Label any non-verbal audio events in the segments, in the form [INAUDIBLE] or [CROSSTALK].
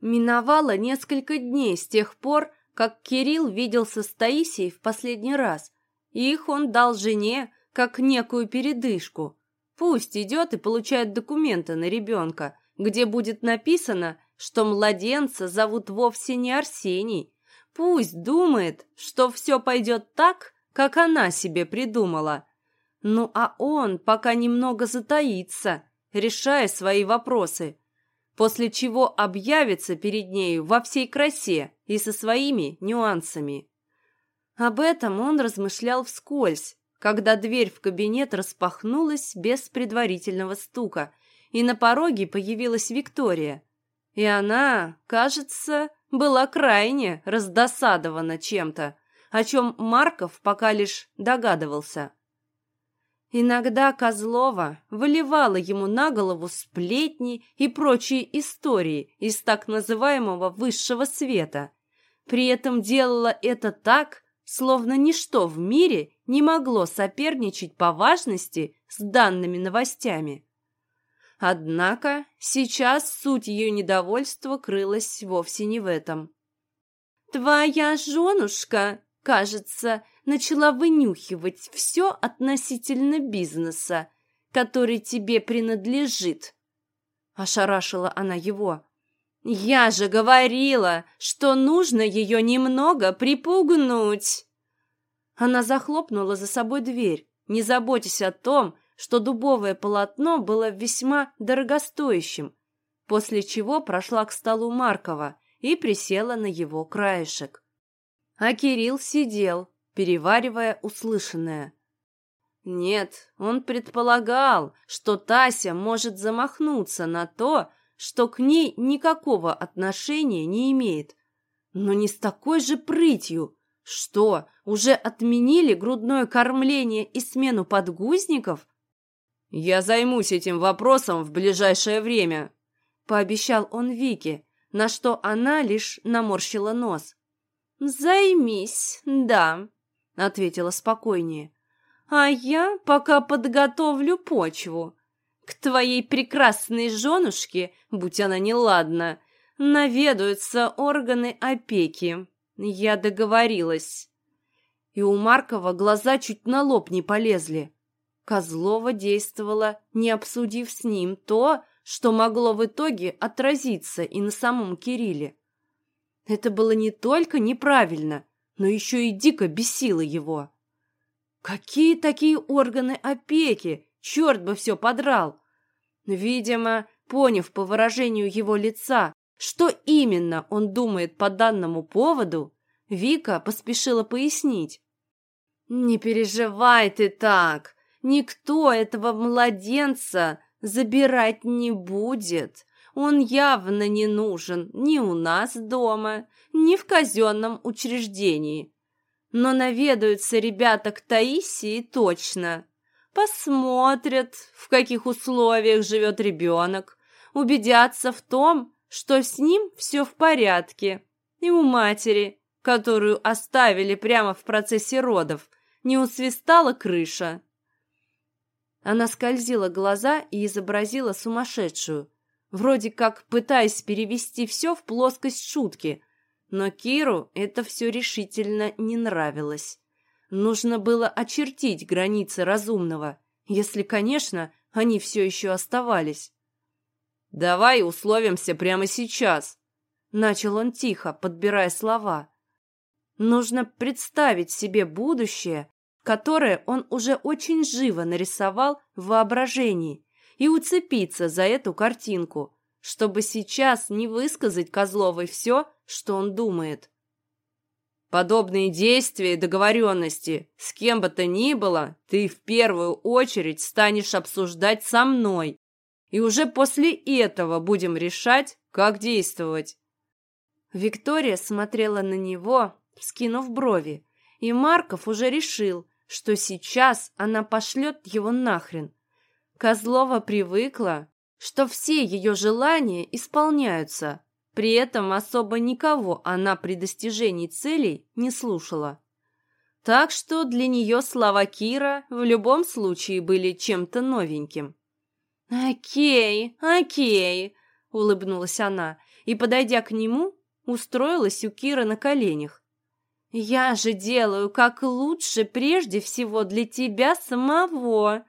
Миновало несколько дней с тех пор, как Кирилл виделся с Таисией в последний раз. Их он дал жене, как некую передышку. Пусть идет и получает документы на ребенка, где будет написано, что младенца зовут вовсе не Арсений. Пусть думает, что все пойдет так, как она себе придумала. Ну а он пока немного затаится, решая свои вопросы, после чего объявится перед нею во всей красе и со своими нюансами. Об этом он размышлял вскользь, когда дверь в кабинет распахнулась без предварительного стука, и на пороге появилась Виктория. И она, кажется, была крайне раздосадована чем-то, о чем Марков пока лишь догадывался. Иногда Козлова выливала ему на голову сплетни и прочие истории из так называемого высшего света. При этом делала это так, словно ничто в мире не могло соперничать по важности с данными новостями. Однако сейчас суть ее недовольства крылась вовсе не в этом. «Твоя женушка, кажется, начала вынюхивать все относительно бизнеса, который тебе принадлежит». Ошарашила она его. «Я же говорила, что нужно ее немного припугнуть!» Она захлопнула за собой дверь, не заботясь о том, что дубовое полотно было весьма дорогостоящим, после чего прошла к столу Маркова и присела на его краешек. А Кирилл сидел, переваривая услышанное. Нет, он предполагал, что Тася может замахнуться на то, что к ней никакого отношения не имеет. Но не с такой же прытью. Что, уже отменили грудное кормление и смену подгузников? «Я займусь этим вопросом в ближайшее время», — пообещал он Вике, на что она лишь наморщила нос. «Займись, да», — ответила спокойнее. «А я пока подготовлю почву. К твоей прекрасной женушке, будь она неладна, наведаются органы опеки. Я договорилась. И у Маркова глаза чуть на лоб не полезли. Козлова действовала, не обсудив с ним то, что могло в итоге отразиться и на самом Кирилле. Это было не только неправильно, но еще и дико бесило его. Какие такие органы опеки? Черт бы все подрал! Видимо, поняв по выражению его лица, что именно он думает по данному поводу, Вика поспешила пояснить. «Не переживай ты так. Никто этого младенца забирать не будет. Он явно не нужен ни у нас дома, ни в казенном учреждении. Но наведаются ребята к Таисии точно посмотрят, в каких условиях живет ребенок, убедятся в том, что с ним все в порядке. И у матери, которую оставили прямо в процессе родов, не усвистала крыша. Она скользила глаза и изобразила сумасшедшую, вроде как пытаясь перевести все в плоскость шутки, но Киру это все решительно не нравилось. Нужно было очертить границы разумного, если, конечно, они все еще оставались. «Давай условимся прямо сейчас», — начал он тихо, подбирая слова. Нужно представить себе будущее, которое он уже очень живо нарисовал в воображении, и уцепиться за эту картинку, чтобы сейчас не высказать Козловой все, что он думает. Подобные действия и договоренности с кем бы то ни было ты в первую очередь станешь обсуждать со мной. И уже после этого будем решать, как действовать. Виктория смотрела на него, вскинув брови, и Марков уже решил, что сейчас она пошлет его нахрен. Козлова привыкла, что все ее желания исполняются, при этом особо никого она при достижении целей не слушала. Так что для нее слова Кира в любом случае были чем-то новеньким. «Окей, окей», — улыбнулась она. и, подойдя к нему, устроилась у Кира на коленях. «Я же делаю как лучше прежде всего для тебя самого.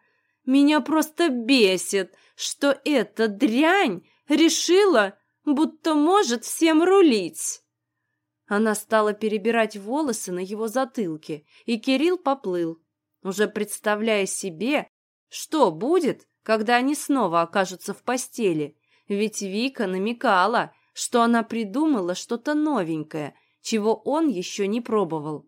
Меня просто бесит, что эта дрянь решила, будто может всем рулить». Она стала перебирать волосы на его затылке, и Кирилл поплыл, уже представляя себе, что будет, когда они снова окажутся в постели. Ведь Вика намекала, что она придумала что-то новенькое, чего он еще не пробовал.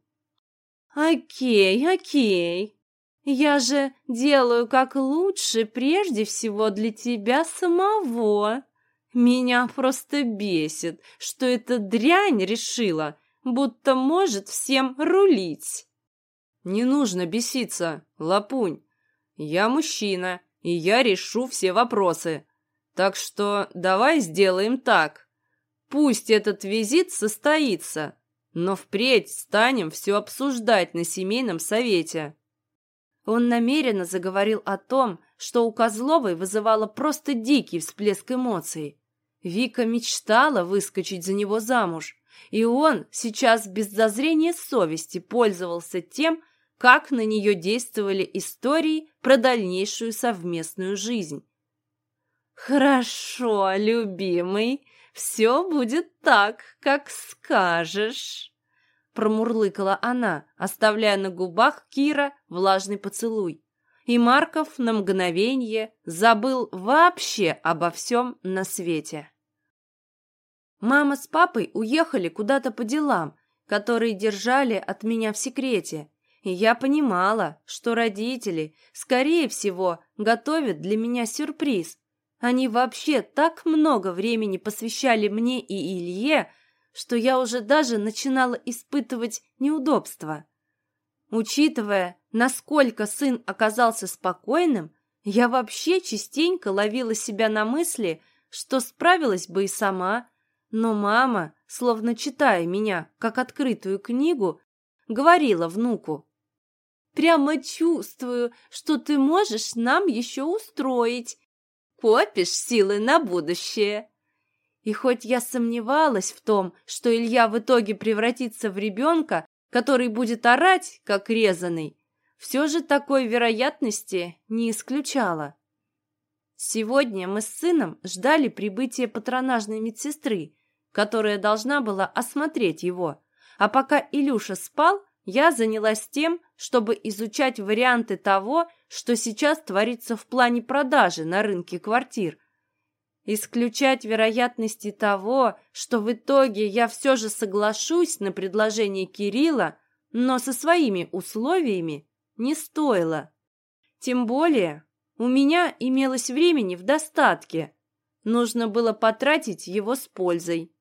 «Окей, окей. Я же делаю как лучше прежде всего для тебя самого. Меня просто бесит, что эта дрянь решила, будто может всем рулить». «Не нужно беситься, лапунь. Я мужчина, и я решу все вопросы. Так что давай сделаем так. Пусть этот визит состоится, но впредь станем все обсуждать на семейном совете». Он намеренно заговорил о том, что у Козловой вызывало просто дикий всплеск эмоций. Вика мечтала выскочить за него замуж, и он сейчас без зазрения совести пользовался тем, как на нее действовали истории про дальнейшую совместную жизнь. «Хорошо, любимый, все будет так, как скажешь», промурлыкала она, оставляя на губах Кира влажный поцелуй. И Марков на мгновение забыл вообще обо всем на свете. Мама с папой уехали куда-то по делам, которые держали от меня в секрете, и я понимала, что родители, скорее всего, готовят для меня сюрприз. Они вообще так много времени посвящали мне и Илье, что я уже даже начинала испытывать неудобства. Учитывая, насколько сын оказался спокойным, я вообще частенько ловила себя на мысли, что справилась бы и сама, но мама, словно читая меня как открытую книгу, говорила внуку, Прямо чувствую, что ты можешь нам еще устроить. Копишь силы на будущее. И хоть я сомневалась в том, что Илья в итоге превратится в ребенка, который будет орать, как резанный, все же такой вероятности не исключала. Сегодня мы с сыном ждали прибытия патронажной медсестры, которая должна была осмотреть его, а пока Илюша спал, я занялась тем, чтобы изучать варианты того, что сейчас творится в плане продажи на рынке квартир. Исключать вероятности того, что в итоге я все же соглашусь на предложение Кирилла, но со своими условиями, не стоило. Тем более у меня имелось времени в достатке. Нужно было потратить его с пользой.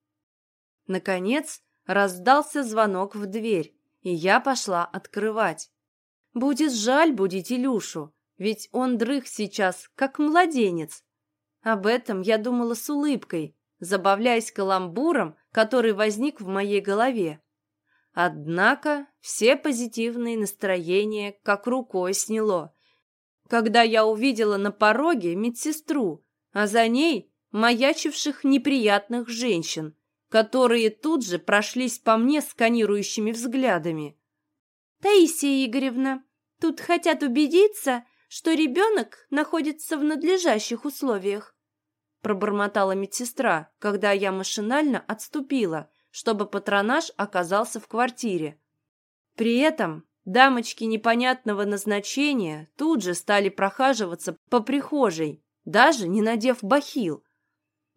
Наконец раздался звонок в дверь и я пошла открывать. Будет жаль будить Илюшу, ведь он дрых сейчас, как младенец. Об этом я думала с улыбкой, забавляясь каламбуром, который возник в моей голове. Однако все позитивные настроения как рукой сняло, когда я увидела на пороге медсестру, а за ней маячивших неприятных женщин, которые тут же прошлись по мне сканирующими взглядами. «Таисия Игоревна, тут хотят убедиться, что ребенок находится в надлежащих условиях», пробормотала медсестра, когда я машинально отступила, чтобы патронаж оказался в квартире. При этом дамочки непонятного назначения тут же стали прохаживаться по прихожей, даже не надев бахил,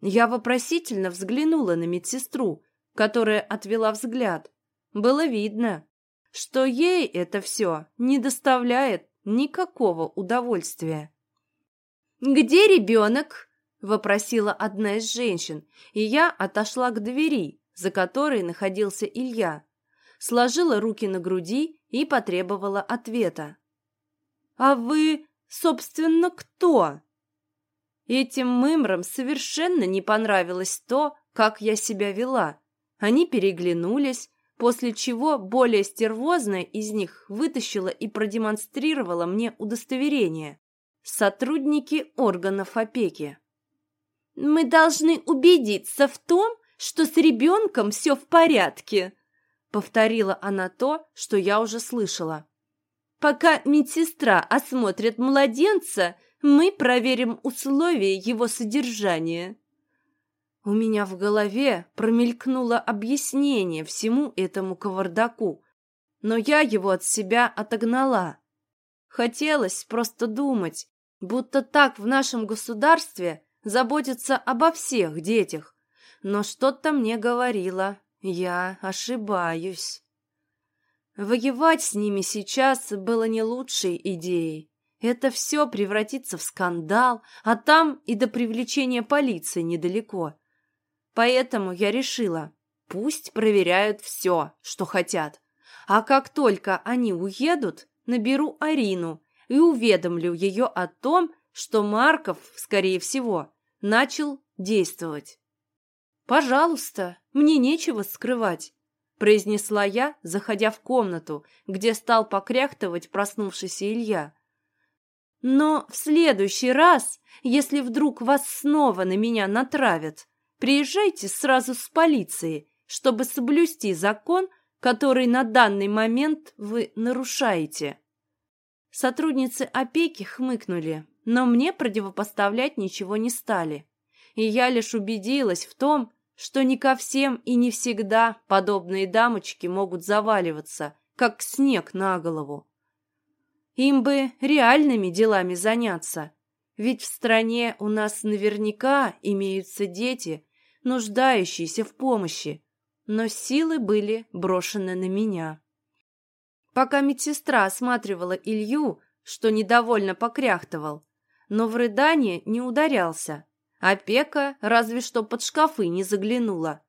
я вопросительно взглянула на медсестру, которая отвела взгляд. Было видно, что ей это все не доставляет никакого удовольствия. «Где ребенок?» — вопросила одна из женщин, и я отошла к двери, за которой находился Илья, сложила руки на груди и потребовала ответа. «А вы, собственно, кто?» Этим мымрам совершенно не понравилось то, как я себя вела. Они переглянулись, после чего более стервозная из них вытащила и продемонстрировала мне удостоверение. Сотрудники органов опеки. Мы должны убедиться в том, что с ребенком все в порядке», — повторила она то, что я уже слышала. «Пока медсестра осмотрит младенца, мы проверим условия его содержания». У меня в голове промелькнуло объяснение всему этому кавардаку, но я его от себя отогнала. Хотелось просто думать, будто так в нашем государстве заботятся обо всех детях. Но что-то мне говорило, я ошибаюсь. Воевать с ними сейчас было не лучшей идеей. Это все превратится в скандал, а там и до привлечения полиции недалеко. Поэтому я решила, пусть проверяют все, что хотят. А как только они уедут, наберу Арину и уведомлю ее о том, что Марков, скорее всего, начал действовать. «Пожалуйста, мне нечего скрывать», — произнесла я, заходя в комнату, где стал покряхтывать проснувшийся Илья. «Но в следующий раз, если вдруг вас снова на меня натравят, приезжайте сразу с полицией, чтобы соблюсти закон, который на данный момент вы нарушаете». Сотрудницы опеки хмыкнули, но мне противопоставлять ничего не стали. И я лишь убедилась в том, что не ко всем и не всегда подобные дамочки могут заваливаться, как снег на голову. Им бы реальными делами заняться, ведь в стране у нас наверняка имеются дети, нуждающиеся в помощи, но силы были брошены на меня. Пока медсестра осматривала Илью, что недовольно покряхтывал, но в рыдание не ударялся. Опека разве что под шкафы не заглянула.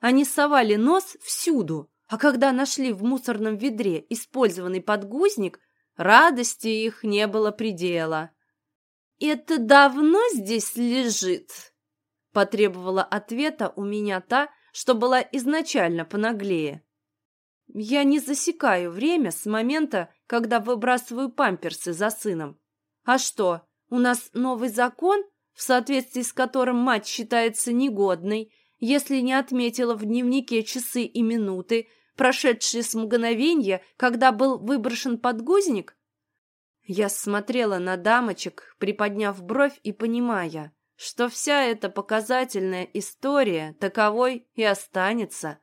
Они совали нос всюду, а когда нашли в мусорном ведре использованный подгузник, радости их не было предела. «Это давно здесь лежит?» Потребовала ответа у меня та, что была изначально понаглее. Я не засекаю время с момента, когда выбрасываю памперсы за сыном. А что, у нас новый закон, в соответствии с которым мать считается негодной, если не отметила в дневнике часы и минуты, прошедшие с мгновенья, когда был выброшен подгузник? Я смотрела на дамочек, приподняв бровь и понимая, что вся эта показательная история таковой и останется.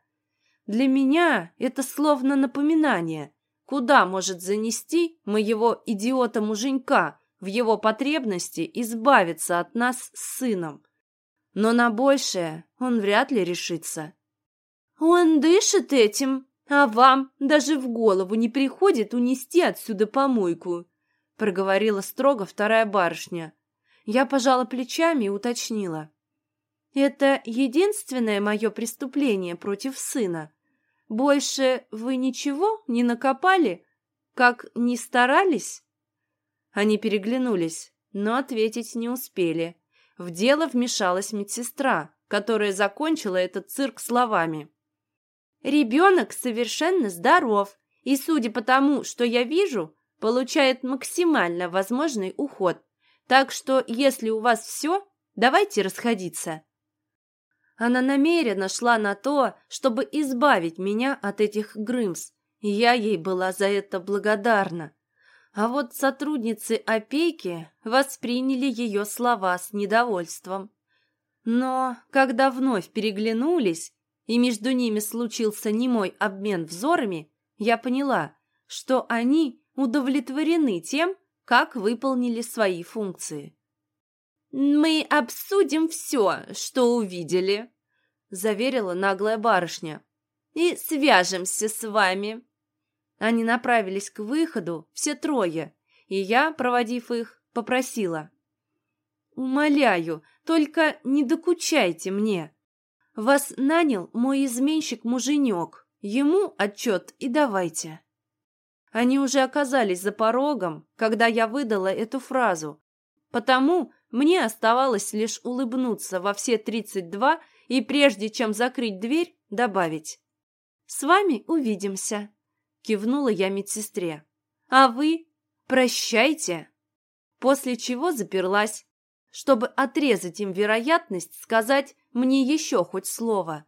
Для меня это словно напоминание, куда может занести моего идиота-муженька в его потребности избавиться от нас с сыном. Но на большее он вряд ли решится. Он дышит этим, а вам даже в голову не приходит унести отсюда помойку, проговорила строго вторая барышня. Я пожала плечами и уточнила. Это единственное мое преступление против сына. Больше вы ничего не накопали? Как не старались?» Они переглянулись, но ответить не успели. В дело вмешалась медсестра, которая закончила этот цирк словами. «Ребенок совершенно здоров, и, судя по тому, что я вижу, получает максимально возможный уход. Так что, если у вас все, давайте расходиться. Она намеренно шла на то, чтобы избавить меня от этих Грымс, и я ей была за это благодарна. А вот сотрудницы опеки восприняли ее слова с недовольством. Но когда вновь переглянулись, и между ними случился немой обмен взорами, я поняла, что они удовлетворены тем, как выполнили свои функции. «Мы обсудим все, что увидели», — заверила наглая барышня. «И свяжемся с вами». Они направились к выходу, все трое, и я, проводив их, попросила. «Умоляю, только не докучайте мне. Вас нанял мой изменщик-муженек. Ему отчет и давайте». Они уже оказались за порогом, когда я выдала эту фразу, потому мне оставалось лишь улыбнуться во все тридцать два и прежде чем закрыть дверь, добавить. «С вами увидимся», — кивнула я медсестре. «А вы прощайте». После чего заперлась, чтобы отрезать им вероятность сказать мне еще хоть слово.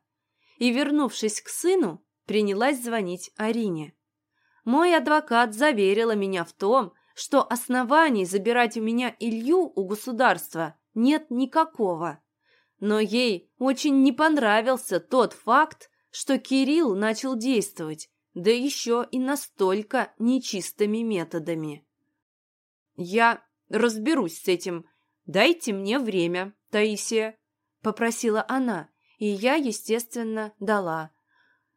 И, вернувшись к сыну, принялась звонить Арине. Мой адвокат заверила меня в том, что оснований забирать у меня Илью у государства нет никакого. Но ей очень не понравился тот факт, что Кирилл начал действовать, да еще и настолько нечистыми методами. «Я разберусь с этим. Дайте мне время, Таисия», — попросила она, и я, естественно, дала.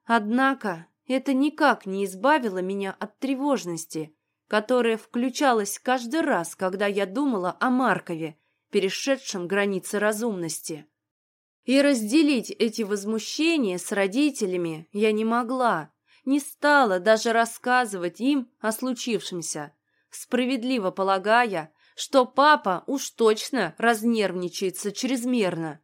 Однако это никак не избавило меня от тревожности, которая включалась каждый раз, когда я думала о Маркове, перешедшем границы разумности. И разделить эти возмущения с родителями я не могла, не стала даже рассказывать им о случившемся, справедливо полагая, что папа уж точно разнервничается чрезмерно.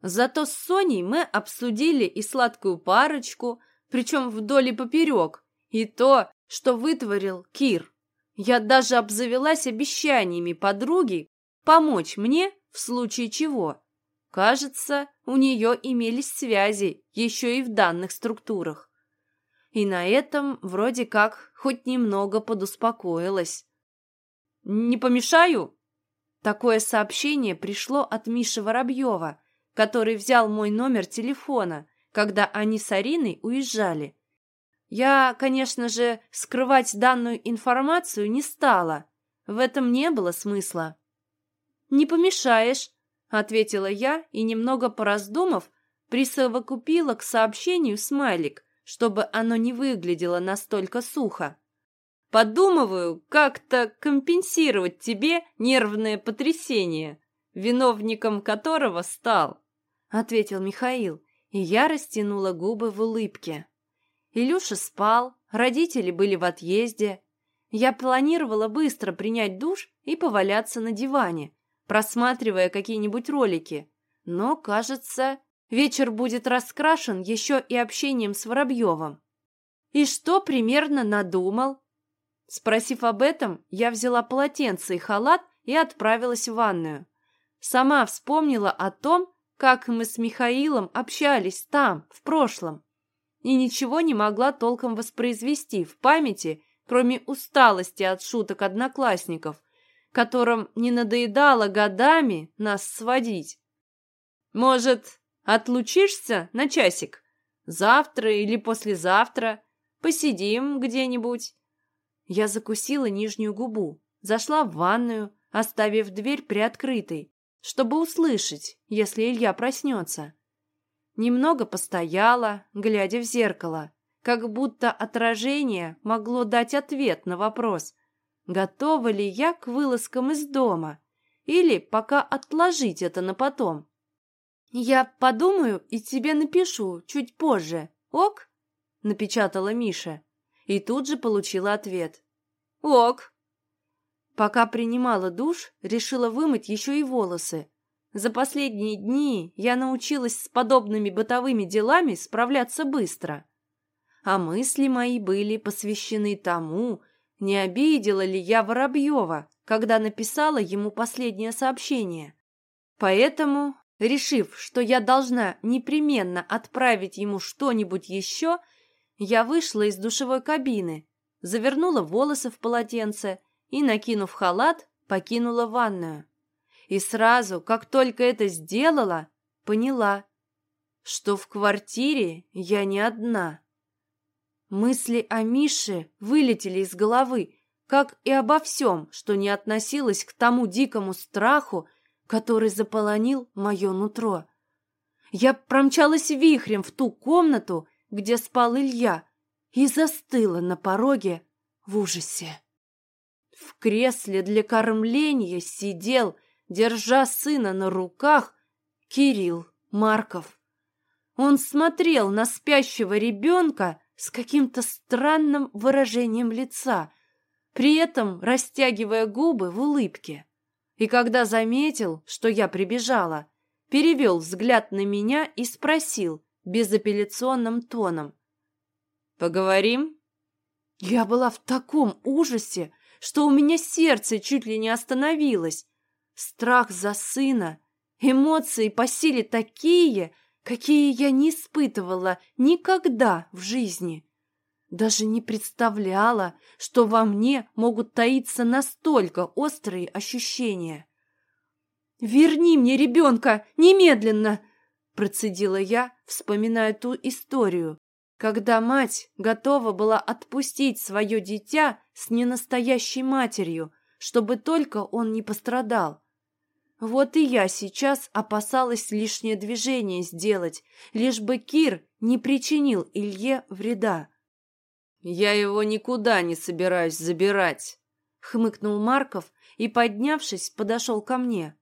Зато с Соней мы обсудили и сладкую парочку, причем вдоль и поперек, и то, что вытворил Кир. Я даже обзавелась обещаниями подруги помочь мне в случае чего. Кажется, у нее имелись связи еще и в данных структурах. И на этом вроде как хоть немного подуспокоилась. «Не помешаю?» Такое сообщение пришло от Миши Воробьева, который взял мой номер телефона, когда они с Ариной уезжали. Я, конечно же, скрывать данную информацию не стала. В этом не было смысла. «Не помешаешь», — ответила я и, немного пораздумав, присовокупила к сообщению смайлик, чтобы оно не выглядело настолько сухо. «Подумываю, как-то компенсировать тебе нервное потрясение, виновником которого стал», — ответил Михаил, и я растянула губы в улыбке. Илюша спал, родители были в отъезде. Я планировала быстро принять душ и поваляться на диване, просматривая какие-нибудь ролики. Но, кажется, вечер будет раскрашен еще и общением с Воробьевым. «И что примерно надумал?» Спросив об этом, я взяла полотенце и халат и отправилась в ванную. Сама вспомнила о том, как мы с Михаилом общались там, в прошлом, и ничего не могла толком воспроизвести в памяти, кроме усталости от шуток одноклассников, которым не надоедало годами нас сводить. Может, отлучишься на часик? Завтра или послезавтра? Посидим где-нибудь. Я закусила нижнюю губу, зашла в ванную, оставив дверь приоткрытой, чтобы услышать, если Илья проснется. Немного постояла, глядя в зеркало, как будто отражение могло дать ответ на вопрос, готова ли я к вылазкам из дома или пока отложить это на потом. «Я подумаю и тебе напишу чуть позже, ок?» — напечатала Миша. И тут же получила ответ. «Ок». Пока принимала душ, решила вымыть еще и волосы. За последние дни я научилась с подобными бытовыми делами справляться быстро. А мысли мои были посвящены тому, не обидела ли я Воробьева, когда написала ему последнее сообщение. Поэтому, решив, что я должна непременно отправить ему что-нибудь еще, я вышла из душевой кабины, завернула волосы в полотенце и, накинув халат, покинула ванную. И сразу, как только это сделала, поняла, что в квартире я не одна. Мысли о Мише вылетели из головы, как и обо всем, что не относилось к тому дикому страху, который заполонил мое нутро. Я промчалась вихрем в ту комнату, где спал Илья, и застыла на пороге в ужасе. В кресле для кормления сидел, держа сына на руках, Кирилл Марков. Он смотрел на спящего ребенка с каким-то странным выражением лица, при этом растягивая губы в улыбке. И когда заметил, что я прибежала, перевел взгляд на меня и спросил безапелляционным тоном. «Поговорим?» Я была в таком ужасе, что у меня сердце чуть ли не остановилось. страх за сына, эмоции по силе такие, какие я не испытывала никогда в жизни. Даже не представляла, что во мне могут таиться настолько острые ощущения. «Верни мне ребенка! Немедленно!» Процедила я, вспоминая ту историю, когда мать готова была отпустить свое дитя с ненастоящей матерью, чтобы только он не пострадал. Вот и я сейчас опасалась лишнее движение сделать, лишь бы Кир не причинил Илье вреда. «Я его никуда не собираюсь забирать», — хмыкнул Марков и, поднявшись, подошел ко мне.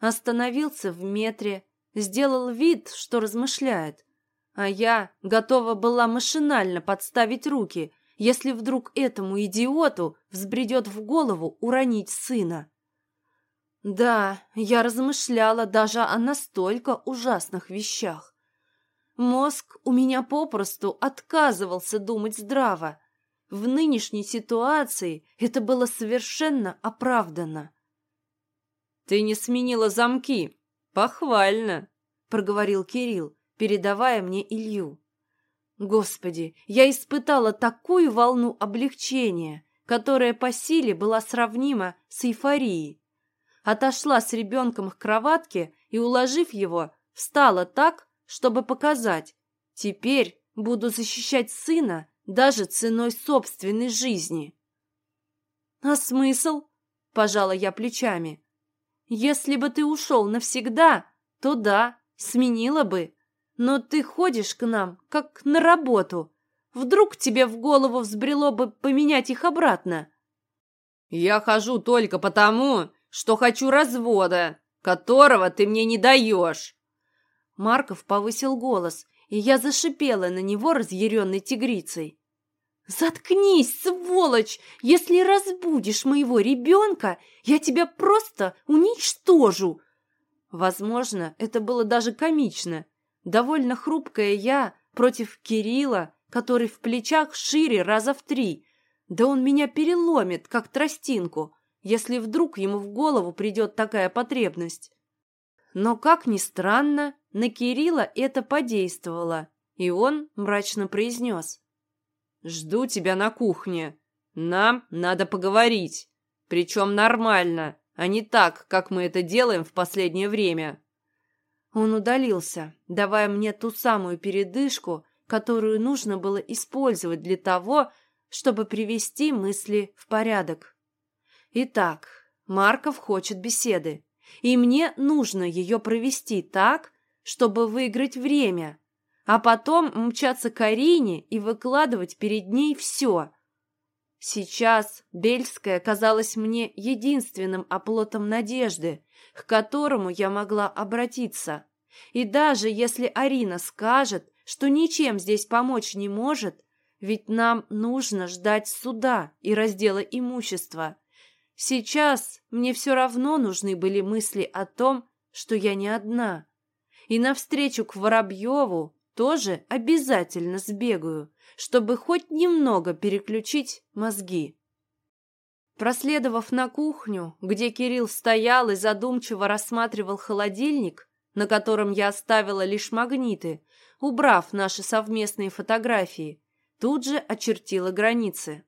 Остановился в метре, сделал вид, что размышляет. А я готова была машинально подставить руки, если вдруг этому идиоту взбредет в голову уронить сына. Да, я размышляла даже о настолько ужасных вещах. Мозг у меня попросту отказывался думать здраво. В нынешней ситуации это было совершенно оправдано. «Ты не сменила замки», «Похвально», — проговорил Кирилл, передавая мне Илью. Господи, я испытала такую волну облегчения, которая по силе была сравнима с эйфорией. Отошла с ребенком к кроватке и, уложив его, встала так, чтобы показать. Теперь буду защищать сына даже ценой собственной жизни. «А смысл?» – пожала я плечами. Если бы ты ушел навсегда, то да, сменила бы. Но ты ходишь к нам, как на работу. Вдруг тебе в голову взбрело бы поменять их обратно? Я хожу только потому, что хочу развода, которого ты мне не даешь. Марков повысил голос, и я зашипела на него разъяренной тигрицей. «Заткнись, сволочь! Если разбудишь моего ребенка, я тебя просто уничтожу!» Возможно, это было даже комично. Довольно хрупкая я против Кирилла, который в плечах шире раза в три. Да он меня переломит, как тростинку, если вдруг ему в голову придет такая потребность. Но, как ни странно, на Кирилла это подействовало, и он мрачно произнес. Жду тебя на кухне. Нам надо поговорить. Причем нормально, а не так, как мы это делаем в последнее время». Он удалился, давая мне ту самую передышку, которую нужно было использовать для того, чтобы привести мысли в порядок. Итак, Марков хочет беседы, и мне нужно ее провести так, чтобы выиграть время, а потом мчаться к Арине и выкладывать перед ней все. Сейчас Бельская казалась мне единственным оплотом надежды, к которому я могла обратиться. И даже если Арина скажет, что ничем здесь помочь не может, ведь нам нужно ждать суда и раздела имущества. Сейчас мне все равно нужны были мысли о том, что я не одна. И навстречу к Воробьеву тоже обязательно сбегаю, чтобы хоть немного переключить мозги. Проследовав на кухню, где Кирилл стоял и задумчиво рассматривал холодильник, на котором я оставила лишь магниты, убрав наши совместные фотографии, тут же очертила границы.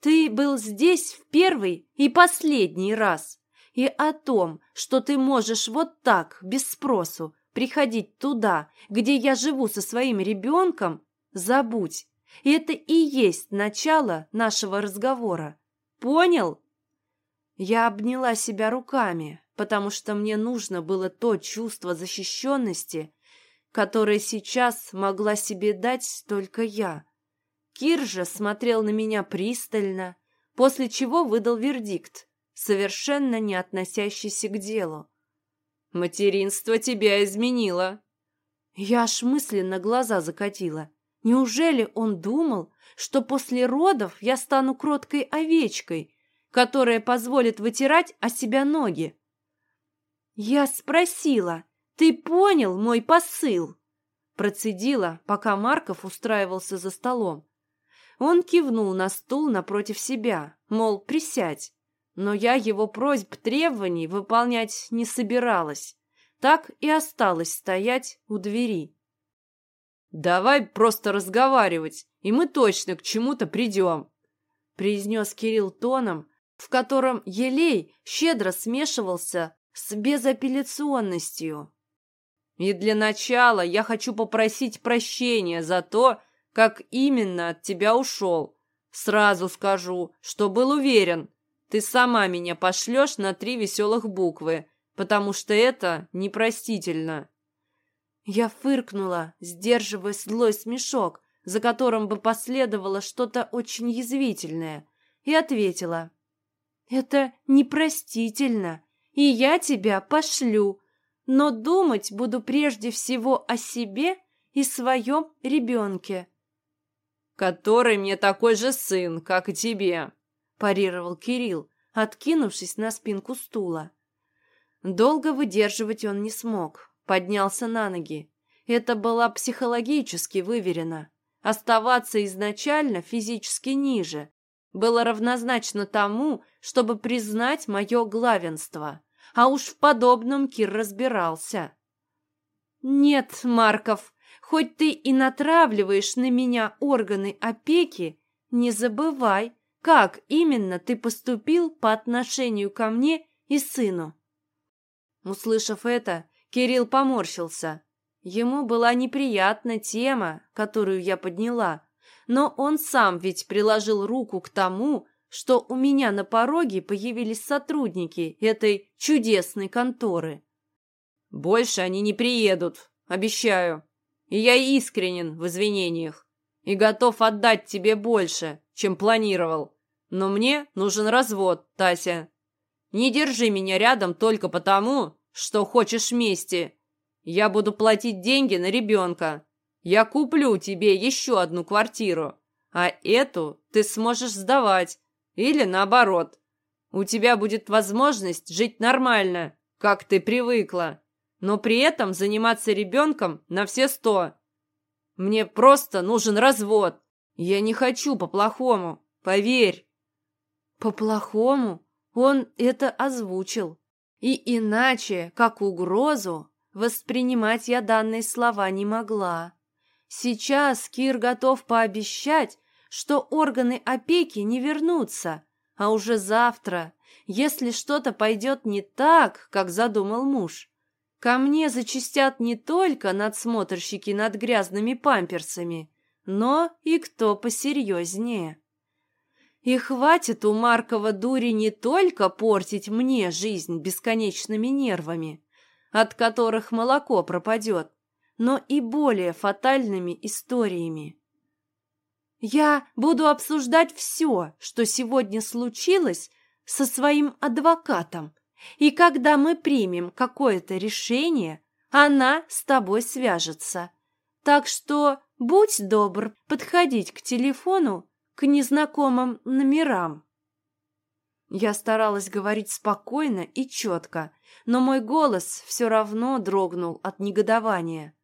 «Ты был здесь в первый и последний раз, и о том, что ты можешь вот так, без спросу, приходить туда, где я живу со своим ребенком, забудь. И это и есть начало нашего разговора. Понял? Я обняла себя руками, потому что мне нужно было то чувство защищенности, которое сейчас могла себе дать только я. Кир же смотрел на меня пристально, после чего выдал вердикт, совершенно не относящийся к делу. Материнство тебя изменило. Я аж мысленно глаза закатила. Неужели он думал, что после родов я стану кроткой овечкой, которая позволит вытирать о себя ноги? Я спросила, ты понял мой посыл? Процедила, пока Марков устраивался за столом. Он кивнул на стул напротив себя, мол, присядь. Но я его просьб требований выполнять не собиралась. Так и осталась стоять у двери. «Давай просто разговаривать, и мы точно к чему-то придем», произнес Кирилл тоном, в котором елей щедро смешивался с безапелляционностью. «И для начала я хочу попросить прощения за то, как именно от тебя ушел. Сразу скажу, что был уверен, ты сама меня пошлешь на три веселых буквы, потому что это непростительно». Я фыркнула, сдерживая злой смешок, за которым бы последовало что-то очень язвительное, и ответила. «Это непростительно, и я тебя пошлю, но думать буду прежде всего о себе и своем ребенке». «Который мне такой же сын, как и тебе», – парировал Кирилл, откинувшись на спинку стула. Долго выдерживать он не смог, поднялся на ноги. Это было психологически выверено. Оставаться изначально физически ниже было равнозначно тому, чтобы признать мое главенство. А уж в подобном Кир разбирался. «Нет, Марков, хоть ты и натравливаешь на меня органы опеки, не забывай, как именно ты поступил по отношению ко мне и сыну». Услышав это, Кирилл поморщился. Ему была неприятна тема, которую я подняла, но он сам ведь приложил руку к тому, что у меня на пороге появились сотрудники этой чудесной конторы. «Больше они не приедут, обещаю. И я искренен в извинениях и готов отдать тебе больше, чем планировал. Но мне нужен развод, Тася. Не держи меня рядом только потому, что хочешь мести я буду платить деньги на ребенка. Я куплю тебе еще одну квартиру, а эту ты сможешь сдавать. Или наоборот. У тебя будет возможность жить нормально, как ты привыкла, но при этом заниматься ребенком на все сто. Мне просто нужен развод. Я не хочу по-плохому, поверь. По-плохому? Он это озвучил. И иначе, как угрозу, Воспринимать я данные слова не могла. Сейчас Кир готов пообещать, что органы опеки не вернутся, а уже завтра, если что-то пойдет не так, как задумал муж, ко мне зачистят не только надсмотрщики над грязными памперсами, но и кто посерьезнее. И хватит у Маркова дури не только портить мне жизнь бесконечными нервами, от которых молоко пропадет, но и более фатальными историями. Я буду обсуждать все, что сегодня случилось, со своим адвокатом, и когда мы примем какое-то решение, она с тобой свяжется. Так что будь добр подходить к телефону к незнакомым номерам. Я старалась говорить спокойно и четко, но мой голос все равно дрогнул от негодования.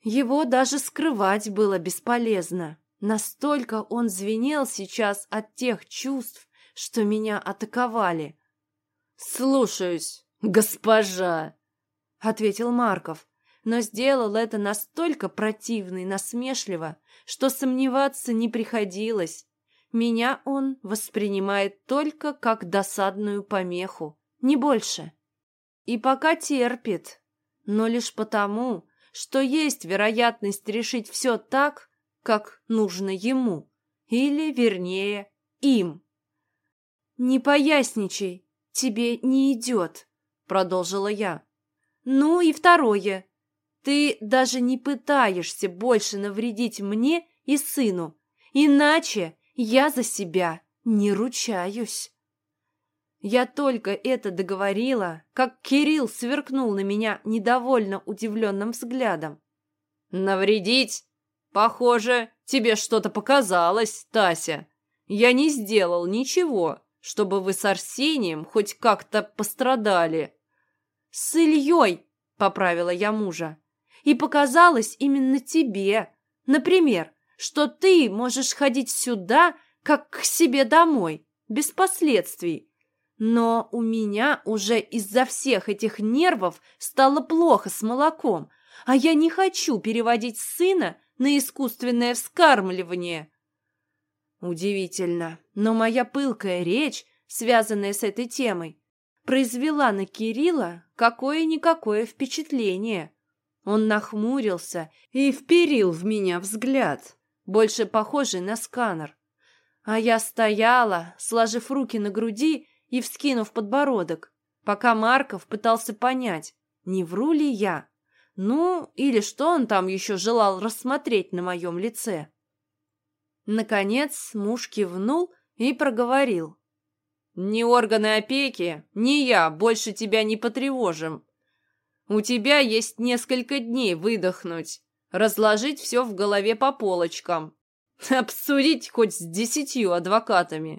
Его даже скрывать было бесполезно. Настолько он звенел сейчас от тех чувств, что меня атаковали. «Слушаюсь, госпожа!» — ответил Марков, но сделал это настолько противно и насмешливо, что сомневаться не приходилось. Меня он воспринимает только как досадную помеху, не больше. И пока терпит, но лишь потому, что есть вероятность решить все так, как нужно ему, или, вернее, им. «Не поясничай, тебе не идет», — продолжила я. «Ну и второе. Ты даже не пытаешься больше навредить мне и сыну, иначе я за себя не ручаюсь». Я только это договорила, как Кирилл сверкнул на меня недовольно удивленным взглядом. «Навредить? Похоже, тебе что-то показалось, Тася. Я не сделал ничего, чтобы вы с Арсением хоть как-то пострадали». «С Ильей!» — поправила я мужа. «И показалось именно тебе. Например, что ты можешь ходить сюда, как к себе домой, без последствий, Но у меня уже из-за всех этих нервов стало плохо с молоком, а я не хочу переводить сына на искусственное вскармливание. Удивительно, но моя пылкая речь, связанная с этой темой, произвела на Кирилла какое-никакое впечатление. Он нахмурился и вперил в меня взгляд, больше похожий на сканер. А я стояла, сложив руки на груди и вскинув подбородок, пока Марков пытался понять, не вру ли я. Ну, или что он там еще желал рассмотреть на моем лице. Наконец муж кивнул и проговорил. «Ни органы опеки, ни я больше тебя не потревожим. У тебя есть несколько дней выдохнуть, разложить все в голове по полочкам, [LAUGHS] обсудить хоть с десятью адвокатами.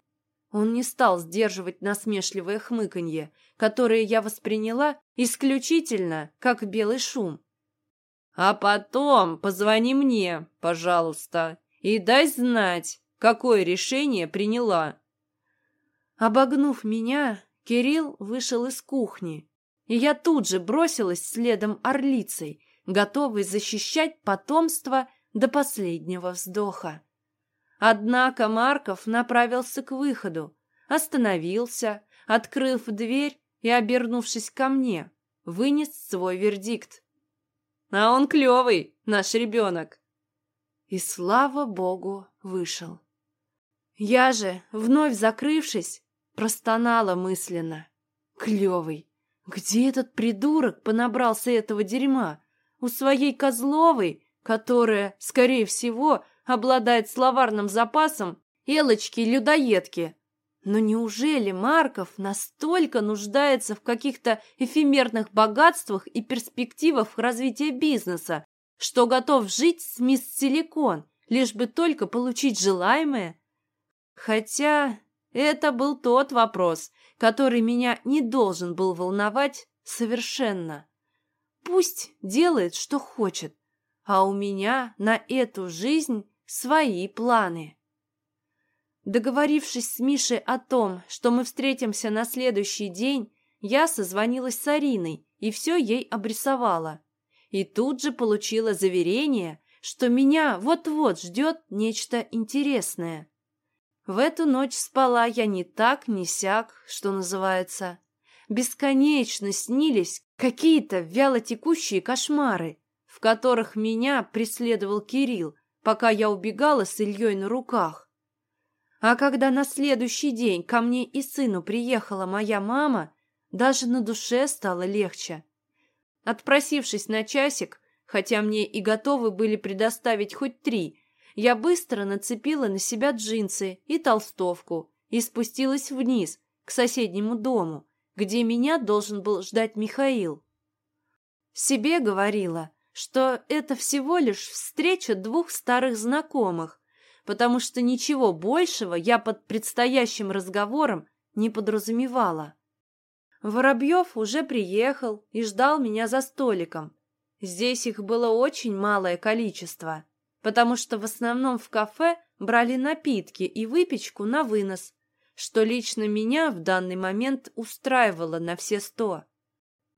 Он не стал сдерживать насмешливое хмыканье, которое я восприняла исключительно как белый шум. «А потом позвони мне, пожалуйста, и дай знать, какое решение приняла». Обогнув меня, Кирилл вышел из кухни, и я тут же бросилась следом орлицей, готовой защищать потомство до последнего вздоха. Однако Марков направился к выходу, остановился, открыв дверь и, обернувшись ко мне, вынес свой вердикт. «А он клевый, наш ребенок!» И, слава богу, вышел. Я же, вновь закрывшись, простонала мысленно. Клевый! Где этот придурок понабрался этого дерьма? У своей Козловой, которая, скорее всего, обладает словарным запасом Элочки-людоедки. Но неужели Марков настолько нуждается в каких-то эфемерных богатствах и перспективах развития бизнеса, что готов жить с мисс Силикон, лишь бы только получить желаемое? Хотя это был тот вопрос, который меня не должен был волновать совершенно. Пусть делает, что хочет, а у меня на эту жизнь свои планы. Договорившись с Мишей о том, что мы встретимся на следующий день, я созвонилась с Ариной и все ей обрисовала. И тут же получила заверение, что меня вот-вот ждет нечто интересное. В эту ночь спала я не так, ни сяк, что называется. Бесконечно снились какие-то вялотекущие кошмары, в которых меня преследовал Кирилл, пока я убегала с Ильей на руках. А когда на следующий день ко мне и сыну приехала моя мама, даже на душе стало легче. Отпросившись на часик, хотя мне и готовы были предоставить хоть три, я быстро нацепила на себя джинсы и толстовку и спустилась вниз, к соседнему дому, где меня должен был ждать Михаил. Себе говорила, что это всего лишь встреча двух старых знакомых, потому что ничего большего я под предстоящим разговором не подразумевала. Воробьев уже приехал и ждал меня за столиком. Здесь их было очень малое количество, потому что в основном в кафе брали напитки и выпечку на вынос, что лично меня в данный момент устраивало на все сто.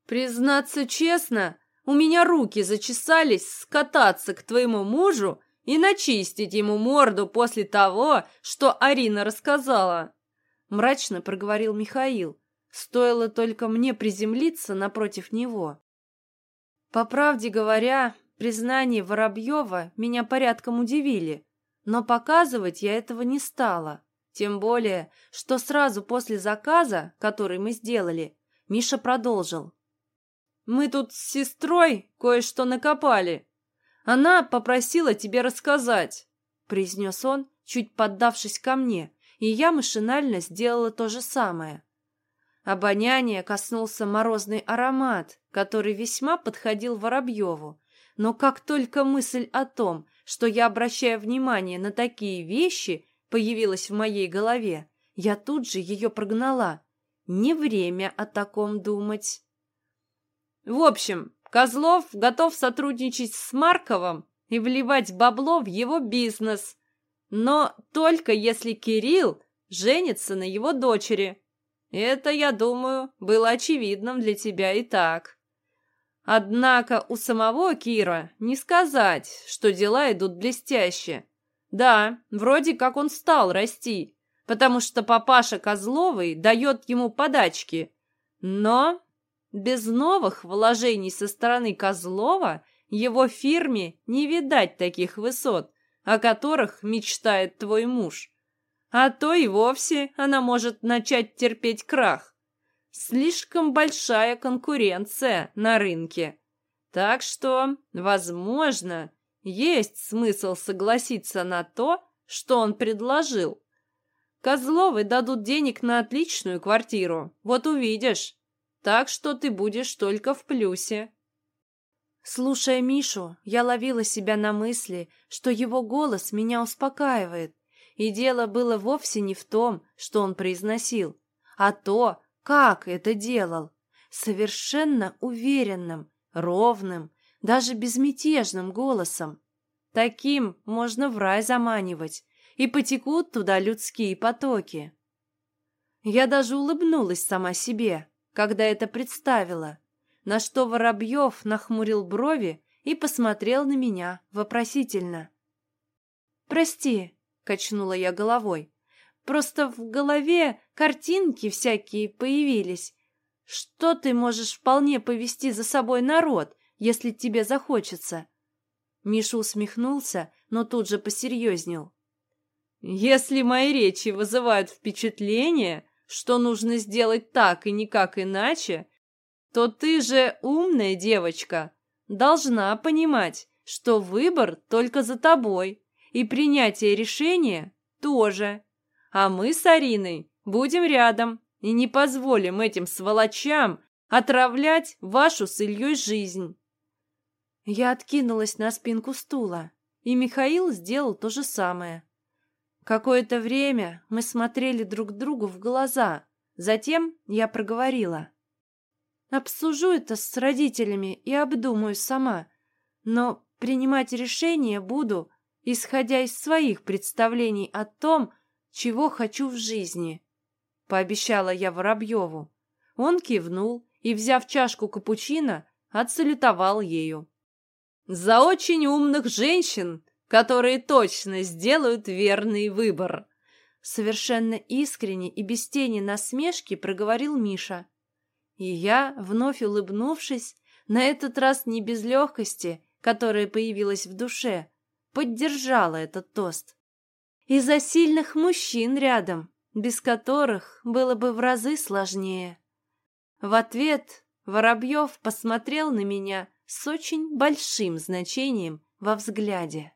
Признаться честно, у меня руки зачесались скататься к твоему мужу и начистить ему морду после того, что Арина рассказала. Мрачно проговорил Михаил. Стоило только мне приземлиться напротив него. По правде говоря, признания Воробьева меня порядком удивили, но показывать я этого не стала. Тем более, что сразу после заказа, который мы сделали, Миша продолжил. Мы тут с сестрой кое-что накопали. Она попросила тебе рассказать, произнес он, чуть поддавшись ко мне, и я машинально сделала то же самое. Обоняние коснулся морозный аромат, который весьма подходил Воробьеву. Но как только мысль о том, что я обращаю внимание на такие вещи, появилась в моей голове, я тут же ее прогнала. Не время о таком думать. В общем, Козлов готов сотрудничать с Марковым и вливать бабло в его бизнес. Но только если Кирилл женится на его дочери. Это, я думаю, было очевидным для тебя и так. Однако у самого Кира не сказать, что дела идут блестяще. Да, вроде как он стал расти, потому что папаша Козловый дает ему подачки. Но без новых вложений со стороны Козлова его фирме не видать таких высот, о которых мечтает твой муж. А то и вовсе она может начать терпеть крах. Слишком большая конкуренция на рынке. Так что, возможно, есть смысл согласиться на то, что он предложил. Козловы дадут денег на отличную квартиру, вот увидишь. Так что ты будешь только в плюсе. Слушая Мишу, я ловила себя на мысли, что его голос меня успокаивает. И дело было вовсе не в том, что он произносил, а то, как это делал. Совершенно уверенным, ровным, даже безмятежным голосом. Таким можно в рай заманивать, и потекут туда людские потоки. Я даже улыбнулась сама себе, когда это представила, на что Воробьев нахмурил брови и посмотрел на меня вопросительно. «Прости», — качнула я головой, — «просто в голове картинки всякие появились. Что ты можешь вполне повести за собой народ, если тебе захочется?» Миша усмехнулся, но тут же посерьезнел. «Если мои речи вызывают впечатление, что нужно сделать так и никак иначе, то ты же умная девочка, должна понимать, что выбор только за тобой, и принятие решения тоже. А мы с Ариной будем рядом и не позволим этим сволочам отравлять вашу с Ильей жизнь. Я откинулась на спинку стула, и Михаил сделал то же самое. Какое-то время мы смотрели друг другу в глаза, затем я проговорила. Обсужу это с родителями и обдумаю сама, но принимать решение буду, исходя из своих представлений о том, чего хочу в жизни, — пообещала я Воробьеву. Он кивнул и, взяв чашку капучино, отсалютовал ею. «За очень умных женщин, которые точно сделают верный выбор!» Совершенно искренне и без тени насмешки проговорил Миша. И я, вновь улыбнувшись, на этот раз не без легкости, которая появилась в душе, поддержала этот тост. Из-за сильных мужчин рядом, без которых было бы в разы сложнее. В ответ Воробьев посмотрел на меня с очень большим значением во взгляде.